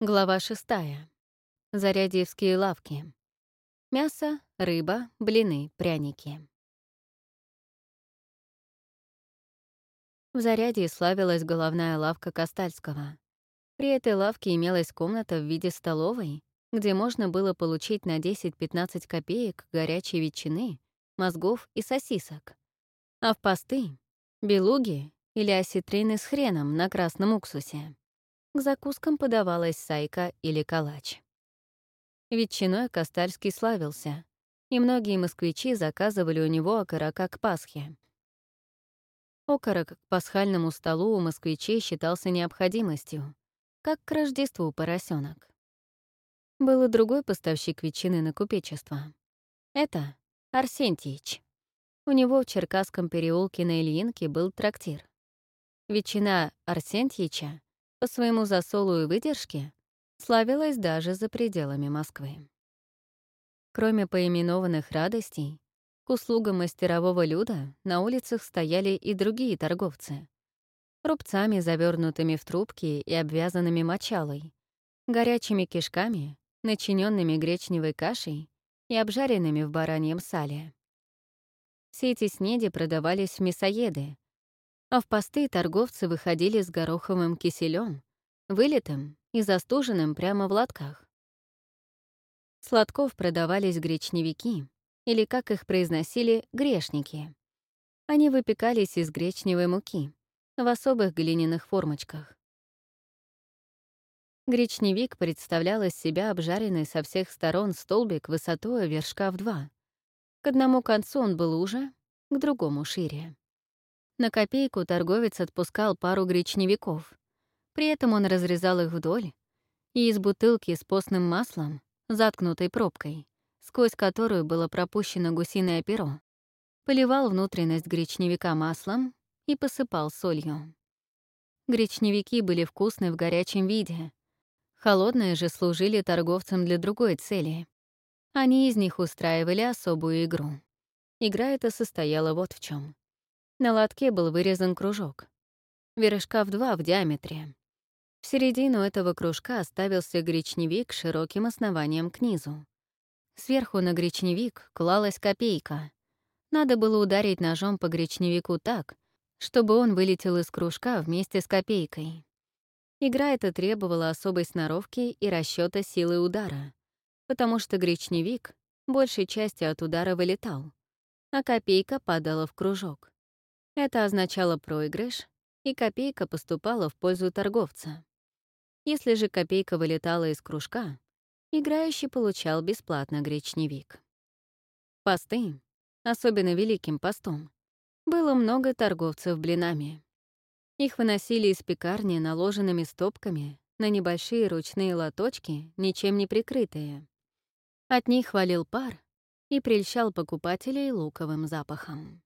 Глава шестая. Зарядьевские лавки. Мясо, рыба, блины, пряники. В Зарядье славилась головная лавка Костальского. При этой лавке имелась комната в виде столовой, где можно было получить на 10-15 копеек горячей ветчины, мозгов и сосисок. А в посты — белуги или осетрины с хреном на красном уксусе. К закускам подавалась сайка или калач. Ветчиной Костальский славился, и многие москвичи заказывали у него окорока к Пасхе. Окорок к пасхальному столу у москвичей считался необходимостью, как к Рождеству поросенок. Был и другой поставщик ветчины на купечество. Это Арсентьич. У него в Черкасском переулке на Ильинке был трактир. Ветчина Арсентьича по своему засолу и выдержке славилась даже за пределами Москвы. Кроме поименованных радостей, к услугам мастерового люда на улицах стояли и другие торговцы. Рубцами, завернутыми в трубки и обвязанными мочалой, горячими кишками, начиненными гречневой кашей и обжаренными в бараньем сале. Все эти снеди продавались в мясоеды, а в посты торговцы выходили с гороховым киселем, вылитым и застуженным прямо в лотках. Сладков продавались гречневики, или, как их произносили, грешники. Они выпекались из гречневой муки в особых глиняных формочках. Гречневик представлял из себя обжаренный со всех сторон столбик высотой вершка в два. К одному концу он был уже, к другому — шире. На копейку торговец отпускал пару гречневиков. При этом он разрезал их вдоль, и из бутылки с постным маслом, заткнутой пробкой, сквозь которую было пропущено гусиное перо, поливал внутренность гречневика маслом и посыпал солью. Гречневики были вкусны в горячем виде. Холодные же служили торговцам для другой цели. Они из них устраивали особую игру. Игра эта состояла вот в чем. На лотке был вырезан кружок. Вершка в два в диаметре. В середину этого кружка ставился гречневик с широким основанием к низу. Сверху на гречневик клалась копейка. Надо было ударить ножом по гречневику так, чтобы он вылетел из кружка вместе с копейкой. Игра эта требовала особой сноровки и расчета силы удара, потому что гречневик большей части от удара вылетал, а копейка падала в кружок. Это означало проигрыш, и копейка поступала в пользу торговца. Если же копейка вылетала из кружка, играющий получал бесплатно гречневик. Посты, особенно Великим постом, было много торговцев блинами. Их выносили из пекарни наложенными стопками на небольшие ручные лоточки, ничем не прикрытые. От них валил пар и прельщал покупателей луковым запахом.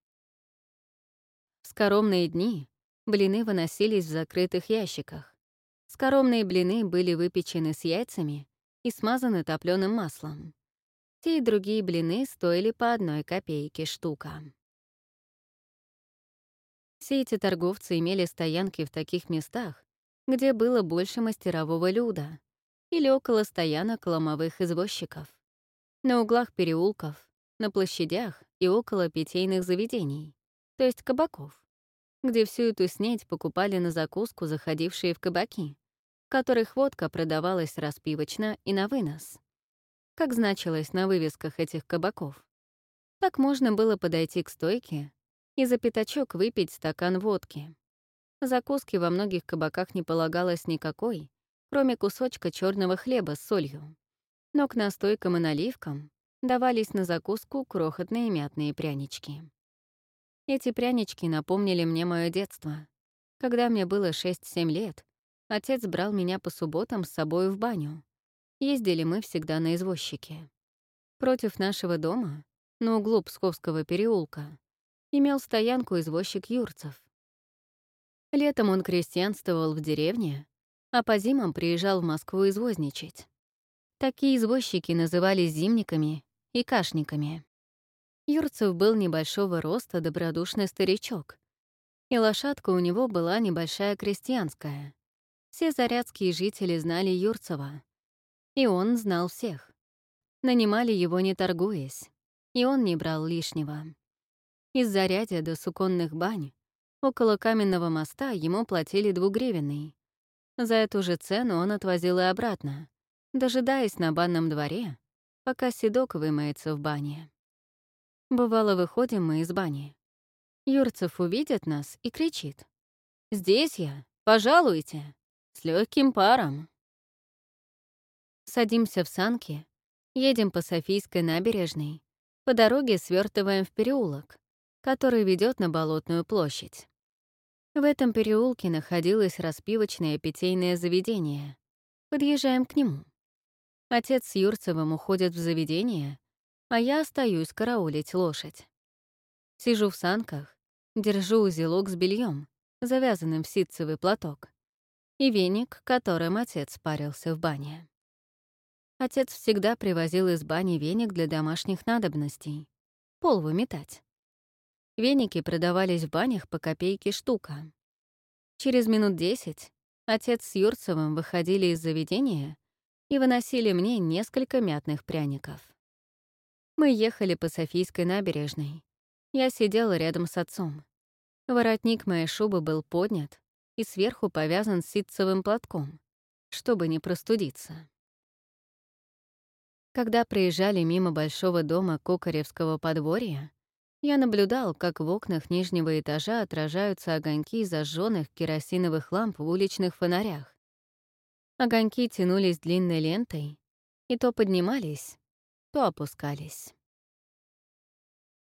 В скоромные дни блины выносились в закрытых ящиках. Скоромные блины были выпечены с яйцами и смазаны топленым маслом. Те и другие блины стоили по одной копейке штука. Все эти торговцы имели стоянки в таких местах, где было больше мастерового люда или около стоянок ломовых извозчиков, на углах переулков, на площадях и около питейных заведений то есть кабаков, где всю эту снедь покупали на закуску заходившие в кабаки, в которых водка продавалась распивочно и на вынос. Как значилось на вывесках этих кабаков. Так можно было подойти к стойке и за пятачок выпить стакан водки. Закуски во многих кабаках не полагалось никакой, кроме кусочка черного хлеба с солью. Но к настойкам и наливкам давались на закуску крохотные мятные прянички. Эти прянички напомнили мне мое детство. Когда мне было 6-7 лет, отец брал меня по субботам с собой в баню. Ездили мы всегда на извозчике. Против нашего дома, на углу Псковского переулка, имел стоянку извозчик Юрцев. Летом он крестьянствовал в деревне, а по зимам приезжал в Москву извозничать. Такие извозчики назывались зимниками и кашниками. Юрцев был небольшого роста добродушный старичок, и лошадка у него была небольшая крестьянская. Все зарядские жители знали Юрцева, и он знал всех. Нанимали его не торгуясь, и он не брал лишнего. Из Зарядья до Суконных бань около каменного моста ему платили двугривенный. За эту же цену он отвозил и обратно, дожидаясь на банном дворе, пока седок вымоется в бане. Бывало, выходим мы из бани. Юрцев увидит нас и кричит. «Здесь я! Пожалуйте! С легким паром!» Садимся в санки, едем по Софийской набережной, по дороге свертываем в переулок, который ведет на Болотную площадь. В этом переулке находилось распивочное питейное заведение. Подъезжаем к нему. Отец с Юрцевым уходят в заведение, а я остаюсь караулить лошадь. Сижу в санках, держу узелок с бельем, завязанным в ситцевый платок, и веник, которым отец парился в бане. Отец всегда привозил из бани веник для домашних надобностей. Пол выметать. Веники продавались в банях по копейке штука. Через минут десять отец с Юрцевым выходили из заведения и выносили мне несколько мятных пряников. Мы ехали по Софийской набережной. Я сидела рядом с отцом. Воротник моей шубы был поднят и сверху повязан ситцевым платком, чтобы не простудиться. Когда проезжали мимо большого дома Кокаревского подворья, я наблюдал, как в окнах нижнего этажа отражаются огоньки зажженных керосиновых ламп в уличных фонарях. Огоньки тянулись длинной лентой и то поднимались, то опускались.